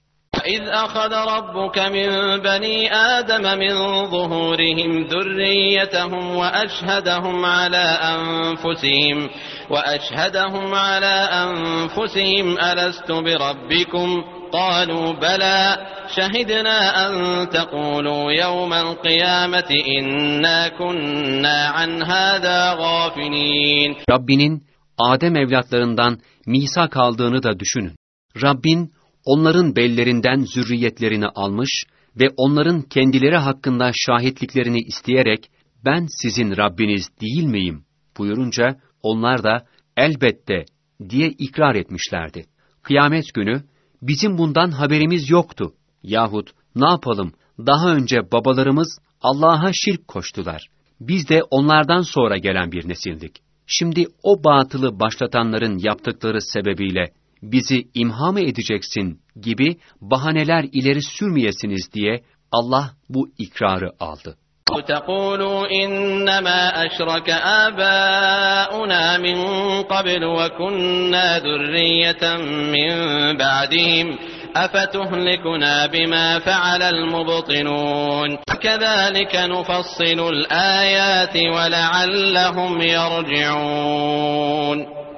إذ أخذ ربك من بني آدم من ظهورهم ذريتهم وأشهدهم على أنفسهم وأشهدهم على أنفسهم ألست بربكم قالوا بلى شهدنا أن تقولوا يوم القيامة إنا كنا عن هذا غافلين Rabbinin Adem evlatlarından misak aldığını da düşünün. Rabbin onların bellerinden zürriyetlerini almış ve onların kendileri hakkında şahitliklerini isteyerek ben sizin Rabbiniz değil miyim buyurunca onlar da elbette diye ikrar etmişlerdi. Kıyamet günü bizim bundan haberimiz yoktu yahut ne yapalım daha önce babalarımız Allah'a şirk koştular. Biz de onlardan sonra gelen bir nesildik. Şimdi o batılı başlatanların yaptıkları sebebiyle bizi imha mı edeceksin gibi bahaneler ileri sürmeyesiniz diye Allah bu ikrarı aldı. تقولوا إنما أشرك آباؤنا من قبل وكنا ذرية من بعدهم أفتهلكنا بما فعل المبطنون كذلك نفصل الآيات ولعلهم يرجعون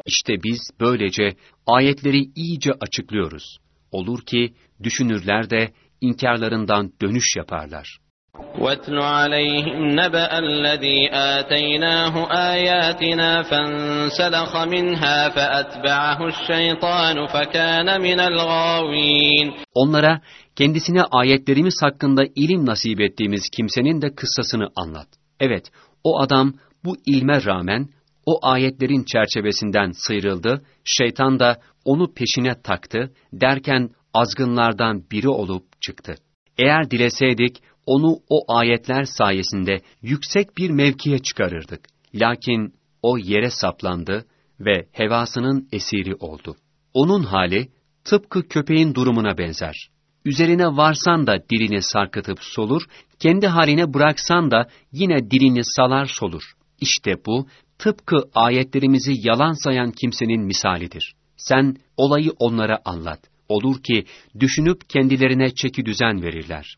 İşte biz böylece ayetleri iyice açıklıyoruz. Olur ki düşünürler de inkarlarından dönüş yaparlar. واتل عليهم نبأ الذي آتيناه آياتنا فانسلخ منها فأتبعه الشيطان فكان من الغاوين Onlara kendisine ayetlerimiz hakkında ilim nasip ettiğimiz kimsenin de kıssasını anlat. Evet, o adam bu ilme rağmen o ayetlerin çerçevesinden sıyrıldı, şeytan da onu peşine taktı, derken azgınlardan biri olup çıktı. Eğer dileseydik, onu o ayetler sayesinde yüksek bir mevkiye çıkarırdık. Lakin o yere saplandı ve hevasının esiri oldu. Onun hali tıpkı köpeğin durumuna benzer. Üzerine varsan da dilini sarkıtıp solur, kendi haline bıraksan da yine dilini salar solur. İşte bu tıpkı ayetlerimizi yalan sayan kimsenin misalidir. Sen olayı onlara anlat. Olur ki düşünüp kendilerine çeki düzen verirler.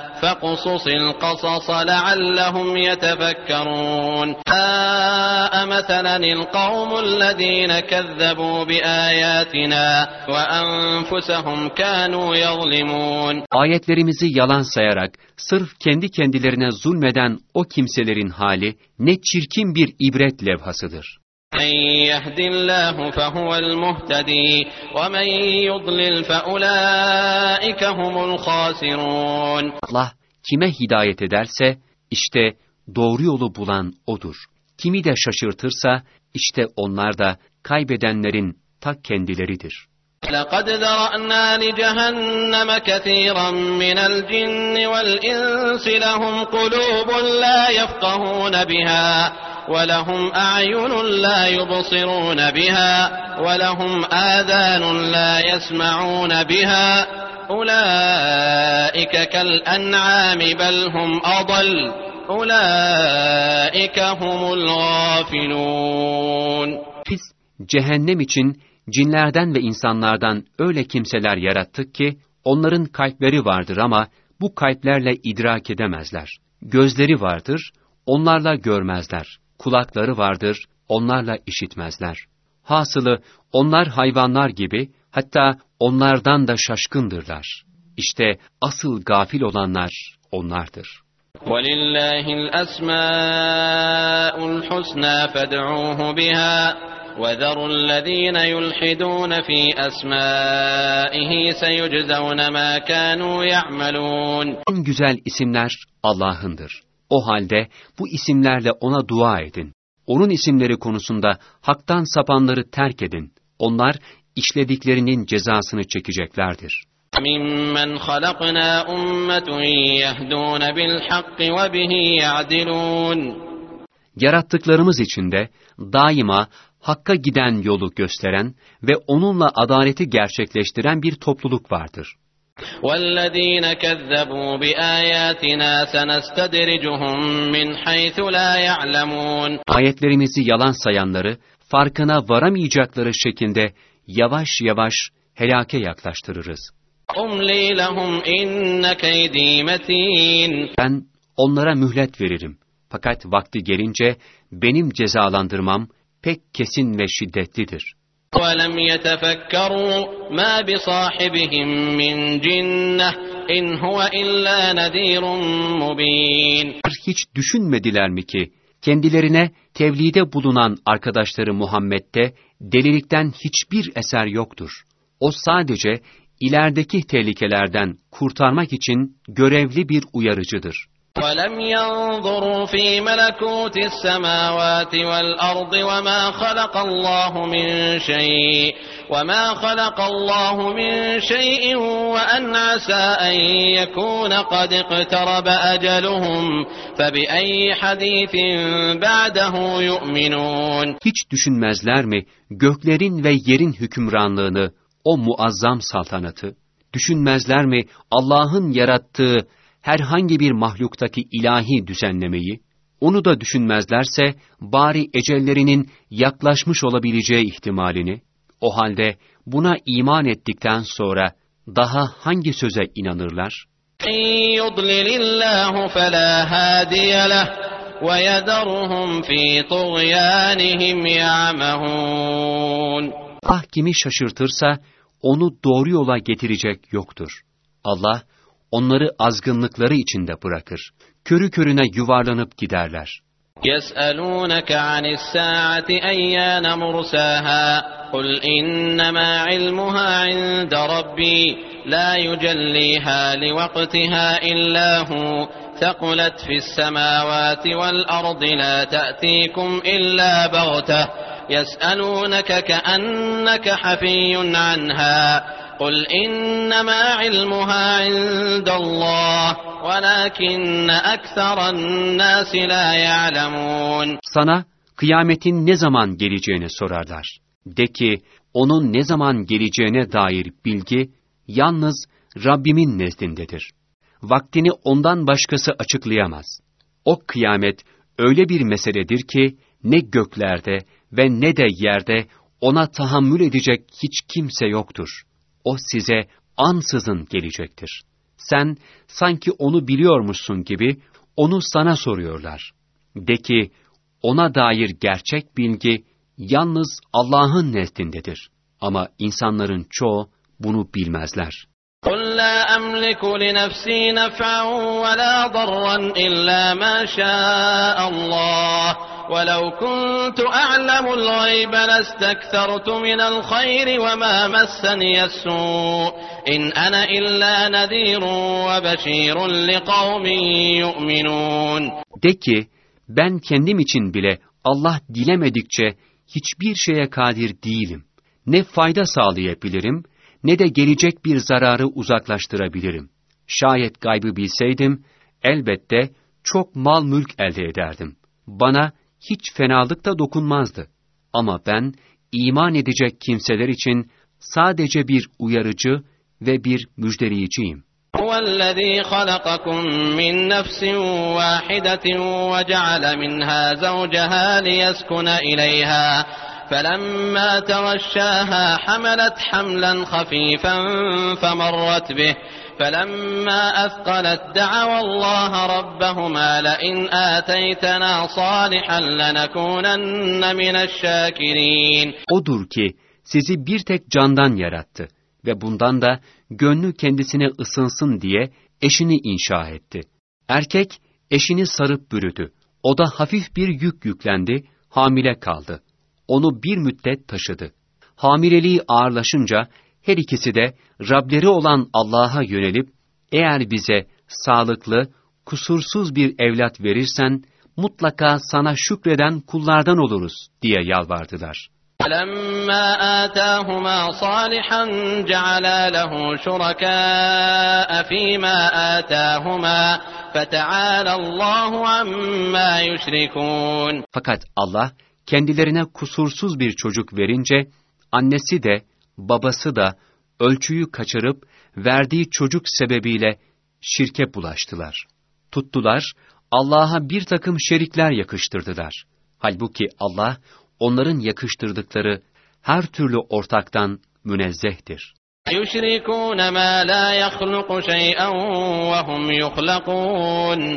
فاقصص القصص لعلهم يتفكرون ساء مثلا القوم الذين كذبوا بآياتنا وأنفسهم كانوا يظلمون Ayetlerimizi yalan sayarak sırf kendi kendilerine zulmeden o kimselerin hali ne çirkin bir ibret levhasıdır. من يهد الله فهو المهتدي ومن يضلل فأولئك هم الخاسرون Allah kime hidayet ederse işte doğru yolu bulan odur. Kimi de şaşırtırsa işte onlar da kaybedenlerin ta kendileridir. لقد ذرأنا لجهنم كثيرا من الجن والإنس لهم قلوب لا يفقهون بها ولهم أعين لا يبصرون بها ولهم آذان لا يسمعون بها أولئك كالأنعام بل هم أضل أولئك هم الغافلون Biz cehennem için cinlerden ve insanlardan öyle kimseler yarattık ki onların kalpleri vardır ama bu kalplerle idrak edemezler. Gözleri vardır, onlarla görmezler. Kulakları vardır, onlarla işitmezler. Hasılı onlar hayvanlar gibi, hatta onlardan da şaşkındırlar. İşte asıl gafil olanlar onlardır. ولله الأسماء الحسنى فادعوه بها وذروا الذين يلحدون في أسمائه سيجزون ما كانوا يعملون En güzel isimler Allah'ındır. O halde bu isimlerle ona dua edin. Onun isimleri konusunda haktan sapanları terk edin. Onlar işlediklerinin cezasını çekeceklerdir. ممن خلقنا أمة يهدون بالحق وبه يعدلون Yarattıklarımız içinde daima hakka giden yolu gösteren ve onunla adaleti gerçekleştiren bir topluluk vardır. والذين كذبوا بآياتنا سنستدرجهم من حيث لا يعلمون Ayetlerimizi yalan sayanları farkına varamayacakları şekilde yavaş yavaş helake yaklaştırırız. أملي لهم إن كيدي متين Ben onlara mühlet veririm. Fakat vakti gelince benim cezalandırmam pek kesin ve şiddetlidir. ولم يتفكروا ما بصاحبهم من جنة إن هو إلا نذير مبين Hiç düşünmediler mi ki kendilerine tevlide bulunan arkadaşları Muhammed'de delilikten hiçbir eser yoktur. O sadece ilerideki tehlikelerden kurtarmak için görevli bir uyarıcıdır. ولم ينظروا في ملكوت السماوات والأرض وما خلق الله من شيء وما خلق الله من شيء وأن عسى أن يكون قد اقترب أجلهم فبأي حديث بعده يؤمنون Hiç düşünmezler mi göklerin ve yerin hükümranlığını, o muazzam saltanatı? Düşünmezler mi Allah'ın yarattığı herhangi bir mahluktaki ilahi düzenlemeyi, onu da düşünmezlerse bari ecellerinin yaklaşmış olabileceği ihtimalini, o halde buna iman ettikten sonra daha hangi söze inanırlar? Ah kimi şaşırtırsa onu doğru yola getirecek yoktur. Allah onları azgınlıkları içinde bırakır. Körü körüne yuvarlanıp giderler. يسألونك عن الساعة أيان مرساها قل إنما علمها عند ربي لا يجليها لوقتها إلا هو ثقلت في السماوات والأرض لا تأتيكم إلا بغتة يسألونك كأنك حفي عنها قل إنما علمها عند الله ولكن أكثر الناس لا يعلمون Sana kıyametin ne zaman geleceğini sorarlar. De ki, onun ne zaman geleceğine dair bilgi yalnız Rabbimin nezdindedir. Vaktini ondan başkası açıklayamaz. O kıyamet öyle bir meseledir ki ne göklerde ve ne de yerde ona tahammül edecek hiç kimse yoktur. O size ansızın gelecektir. Sen sanki onu biliyormuşsun gibi onu sana soruyorlar. De ki, ona dair gerçek bilgi yalnız Allah'ın nezdindedir. Ama insanların çoğu bunu bilmezler. قل لا أملك لنفسي نفعا ولا ضرا إلا ما شاء الله ولو كنت أعلم الغيب لاستكثرت من الخير وما مسني السوء إن أنا إلا نذير وبشير لقوم يؤمنون De ki, ben kendim için bile Allah dilemedikçe hiçbir şeye kadir değilim. Ne fayda sağlayabilirim, ne de gelecek bir zararı uzaklaştırabilirim. Şayet gaybı bilseydim, elbette çok mal mülk elde ederdim. Bana hiç fenalık da dokunmazdı. Ama ben, iman edecek kimseler için sadece bir uyarıcı ve bir müjdeleyiciyim. هو الذي خلقكم من نفس واحدة وجعل منها زوجها ليسكن إليها فلما توشاها حملت حملا خفيفا فمرت به فلما أثقلت دعوا الله ربهما لئن آتيتنا صالحا لنكونن من الشاكرين Odur ki sizi bir tek candan yarattı ve bundan da gönlü kendisine ısınsın diye eşini inşa etti. Erkek eşini sarıp bürüdü. O da hafif bir yük yüklendi, hamile kaldı. Onu bir müddet taşıdı. Hamileliği ağırlaşınca her ikisi de Rableri olan Allah'a yönelip, eğer bize sağlıklı, kusursuz bir evlat verirsen, mutlaka sana şükreden kullardan oluruz diye yalvardılar. فلما آتاهما صالحا جعلا له شركاء فيما آتاهما فتعالى الله عما يشركون Fakat Allah kendilerine kusursuz bir çocuk verince annesi de babası da ölçüyü kaçırıp verdiği çocuk sebebiyle şirke bulaştılar. Tuttular, Allah'a bir takım şerikler yakıştırdılar. Halbuki Allah, onların yakıştırdıkları her türlü ortaktan münezzehtir.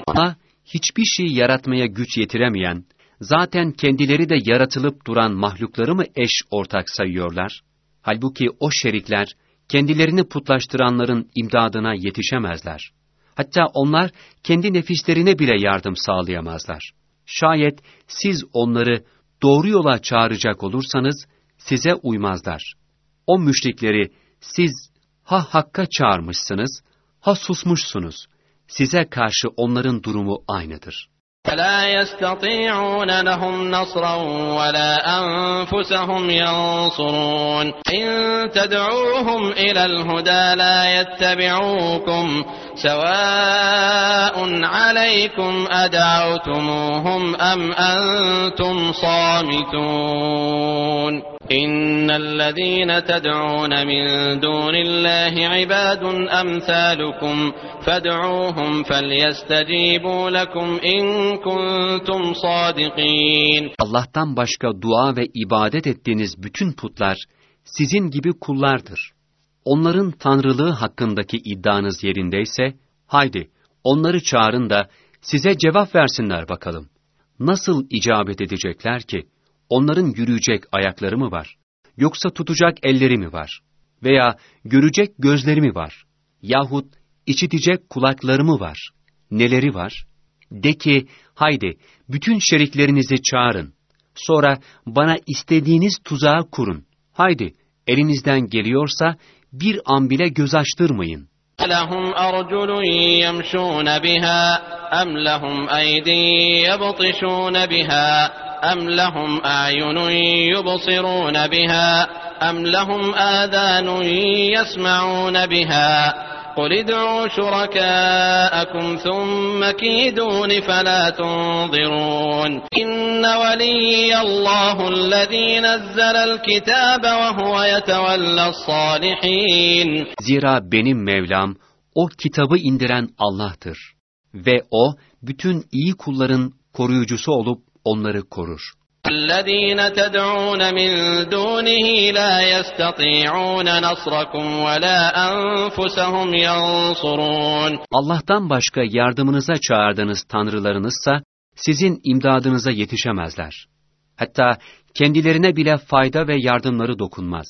Ona hiçbir şey yaratmaya güç yetiremeyen, zaten kendileri de yaratılıp duran mahlukları mı eş ortak sayıyorlar? Halbuki o şerikler, kendilerini putlaştıranların imdadına yetişemezler. Hatta onlar kendi nefislerine bile yardım sağlayamazlar. Şayet siz onları doğru yola çağıracak olursanız size uymazlar. O müşrikleri siz ha hakka çağırmışsınız, ha susmuşsunuz. Size karşı onların durumu aynıdır. فلا يستطيعون لهم نصرا ولا أنفسهم ينصرون. إن تدعوهم إلى الهدى لا يتبعوكم سواء عليكم أدعوتموهم أم أنتم صامتون. إن الذين تدعون من دون الله عباد أمثالكم فادعوهم فليستجيبوا لكم إن كنتم صادقين Allah'tan başka dua ve ibadet ettiğiniz bütün putlar sizin gibi kullardır. Onların tanrılığı hakkındaki iddianız yerindeyse, haydi onları çağırın da size cevap versinler bakalım. Nasıl icabet edecekler ki? Onların yürüyecek ayakları mı var? Yoksa tutacak elleri mi var? Veya görecek gözleri mi var? Yahut işitecek kulakları mı var? Neleri var? De ki, haydi bütün şeriklerinizi çağırın. Sonra bana istediğiniz tuzağı kurun. Haydi, elinizden geliyorsa bir an bile göz açtırmayın. لهم أرجل يمشون بها أم لهم أيدي يبطشون بها أم لهم أعين يبصرون بها أم لهم آذان يسمعون بها قل ادعوا شركاءكم ثم كيدون فلا تنظرون إن ولي الله الذي نزل الكتاب وهو يتولى الصالحين Zira benim Mevlam, o kitabı indiren Allah'tır. Ve O, bütün iyi kulların koruyucusu olup onları korur. الذين تدعون من دونه لا يستطيعون نصركم ولا أنفسهم ينصرون Allah'tan başka yardımınıza çağırdığınız tanrılarınızsa, sizin imdadınıza yetişemezler. Hatta kendilerine bile fayda ve yardımları dokunmaz.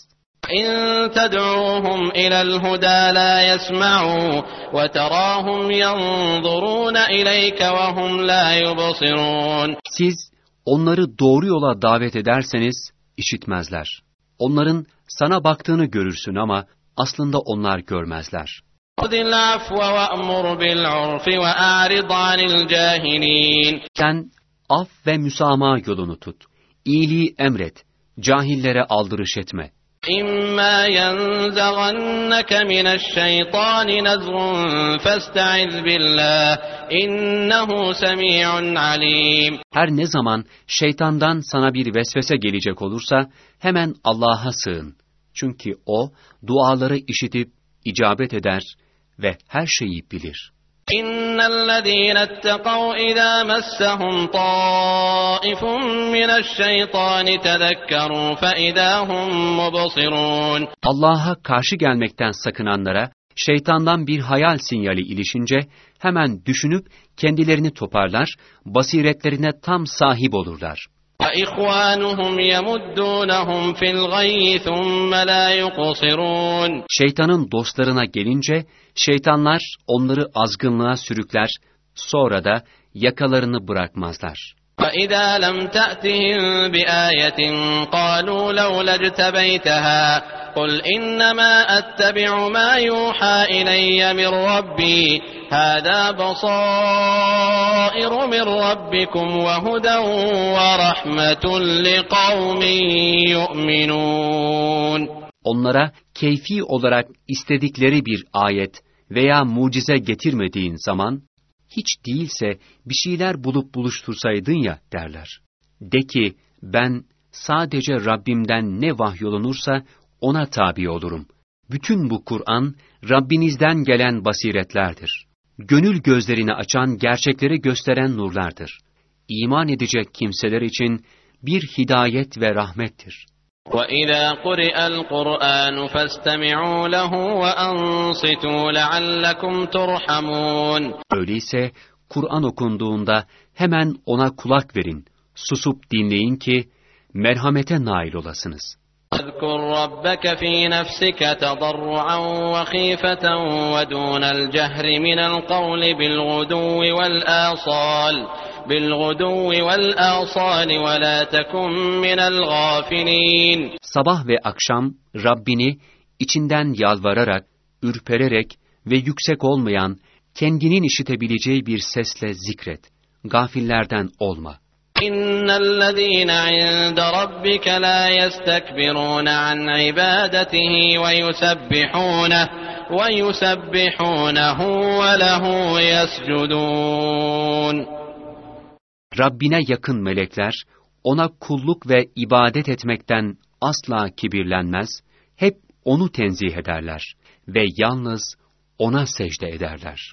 إن تدعوهم إلى الهدى لا يسمعوا وتراهم ينظرون إليك وهم لا يبصرون Siz onları doğru yola davet ederseniz işitmezler. Onların sana baktığını görürsün ama aslında onlar görmezler. خذ العفو وأمر بالعرف وأعرض عن الجاهلين Sen af ve müsamaha yolunu tut. İyiliği emret. Cahillere aldırış etme. İmma yenzagannaka mineşşeytani nazrun festa'iz billah innehu semi'un alim. Her ne zaman şeytandan sana bir vesvese gelecek olursa hemen Allah'a sığın. Çünkü o duaları işitip icabet eder ve her şeyi bilir. إن الذين اتقوا إذا مسهم طائف من الشيطان تذكروا فإذا هم مبصرون Allah'a karşı gelmekten sakınanlara şeytandan bir hayal sinyali ilişince hemen düşünüp kendilerini toparlar, basiretlerine tam sahip olurlar. وإخوانهم يمدونهم في الغي ثم لا يقصرون Şeytanın dostlarına gelince şeytanlar onları azgınlığa sürükler, sonra da yakalarını bırakmazlar. فإذا لم تأتهم بآية قالوا لولا اجتبيتها قل إنما أتبع ما يوحى إلي من ربي هذا بصائر من ربكم وهدى ورحمة لقوم يؤمنون Onlara keyfi olarak istedikleri bir ayet veya mucize getirmediğin zaman, hiç değilse bir şeyler bulup buluştursaydın ya derler. De ki, ben sadece Rabbimden ne vahyolunursa ona tabi olurum. Bütün bu Kur'an, Rabbinizden gelen basiretlerdir. Gönül gözlerini açan, gerçekleri gösteren nurlardır. İman edecek kimseler için bir hidayet ve rahmettir. وإذا قرئ القرآن فاستمعوا له وأنصتوا لعلكم ترحمون Öyleyse Kur'an okunduğunda hemen ona kulak verin, Susup dinleyin ki merhamete nail olasınız. واذكر ربك في نفسك تضرعا وخيفة ودون الجهر من القول بالغدو والآصال بالغدو والآصال ولا تكن من الغافلين Sabah ve akşam Rabbini içinden yalvararak, ürpererek ve yüksek olmayan, kendinin işitebileceği bir sesle zikret. Gafillerden olma. إن الذين عند ربك لا يستكبرون عن عبادته ويسبحونه ويسبحونه وله يسجدون Rabbine yakın melekler, ona kulluk ve ibadet etmekten asla kibirlenmez, hep onu tenzih ederler ve yalnız ona secde ederler.